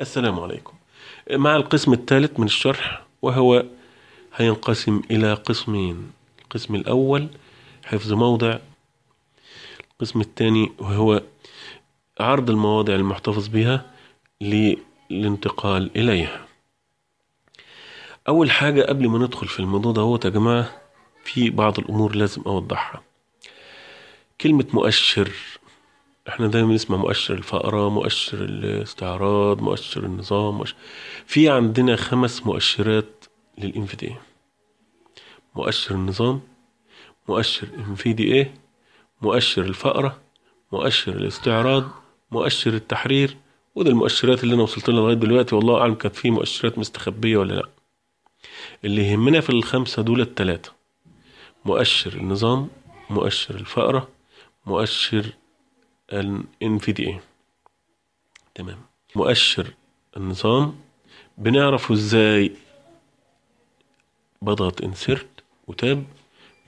السلام عليكم. مع القسم الثالث من الشرح وهو هينقسم إلى قسمين. القسم الأول حفظ موضع القسم الثاني وهو عرض المواضع المحتفظ بها للانتقال إليها. أول حاجة قبل ما ندخل في الموضوع ده يا جماعة في بعض الأمور لازم أوضحها. كلمة مؤشر إحنا دايما نسمع مؤشر الفقرة مؤشر الاستعراض مؤشر النظام مؤشر. في عندنا خمس مؤشرات للانفيديا مؤشر النظام مؤشر انفيديا مؤشر الفقرة مؤشر الاستعراض مؤشر التحرير وده المؤشرات اللي أنا وصلت لها لغاية دلوقتي والله أعلم كانت في مؤشرات مستخبية ولا لأ اللي يهمنا في الخمسة دول التلاتة مؤشر النظام مؤشر الفقرة مؤشر الإنفيديا. تمام. مؤشر النظام بنعرفه إزاي بضغط انسرت وتاب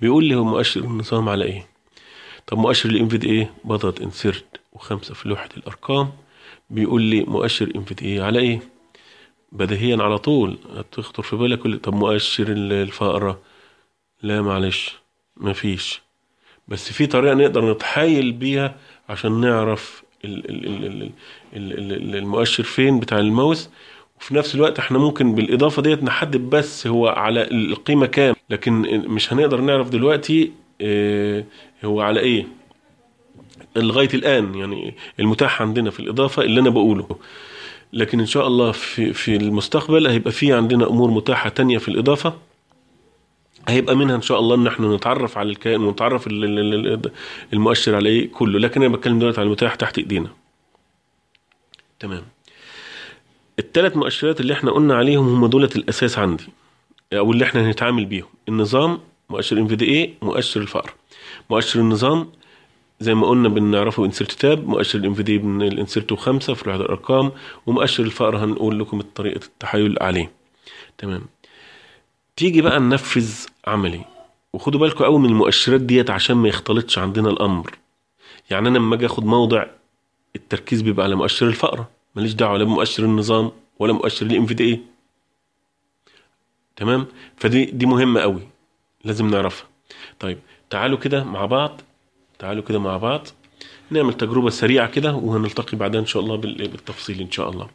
بيقول لي هو مؤشر النظام على إيه. طب مؤشر الإنفيديا بضغط انسرت وخمسة في لوحة الأرقام. بيقول لي مؤشر إنفيديا على إيه؟ بديهيا على طول. هتخطر في بالك طب مؤشر الفقرة. لا معلش مفيش. بس في طريقة نقدر نتحايل بيها عشان نعرف المؤشر فين بتاع الماوس. وفي نفس الوقت إحنا ممكن بالإضافة ديت نحدد بس هو على القيمة كام. لكن مش هنقدر نعرف دلوقتي آه هو على إيه. لغاية الآن يعني المتاح عندنا في الإضافة اللي أنا بقوله. لكن إن شاء الله في في المستقبل هيبقى في عندنا أمور متاحة تانية في الإضافة. هيبقى منها إن شاء الله إن إحنا نتعرف على الكائن ونتعرف المؤشر عليه كله. لكن أنا بتكلم دلوقتي على المتاح تحت إيدينا. تمام. الثلاث مؤشرات اللي إحنا قلنا عليهم هم دولت الأساس عندي أو اللي إحنا هنتعامل بيهم. النظام مؤشر ام في دي مؤشر الفقر مؤشر النظام زي ما قلنا بنعرفه انسرت تاب مؤشر الام في دي الانسرت خمسة في لوحة الأرقام ومؤشر الفقر هنقول لكم طريقة التحايل عليه. تمام. تيجي بقى ننفذ عملي. وخدوا بالكم قوي من المؤشرات ديت عشان ما يختلطش عندنا الأمر. يعني أنا لما أجي آخد موضع التركيز بيبقى على مؤشر الفقرة. ماليش دعوة لا بمؤشر النظام ولا مؤشر الام في دي تمام؟ فدي دي مهمة قوي. لازم نعرفها. طيب تعالوا كده مع بعض. تعالوا كده مع بعض. نعمل تجربة سريعة كده وهنلتقي بعدها إن شاء الله بالتفصيل إن شاء الله.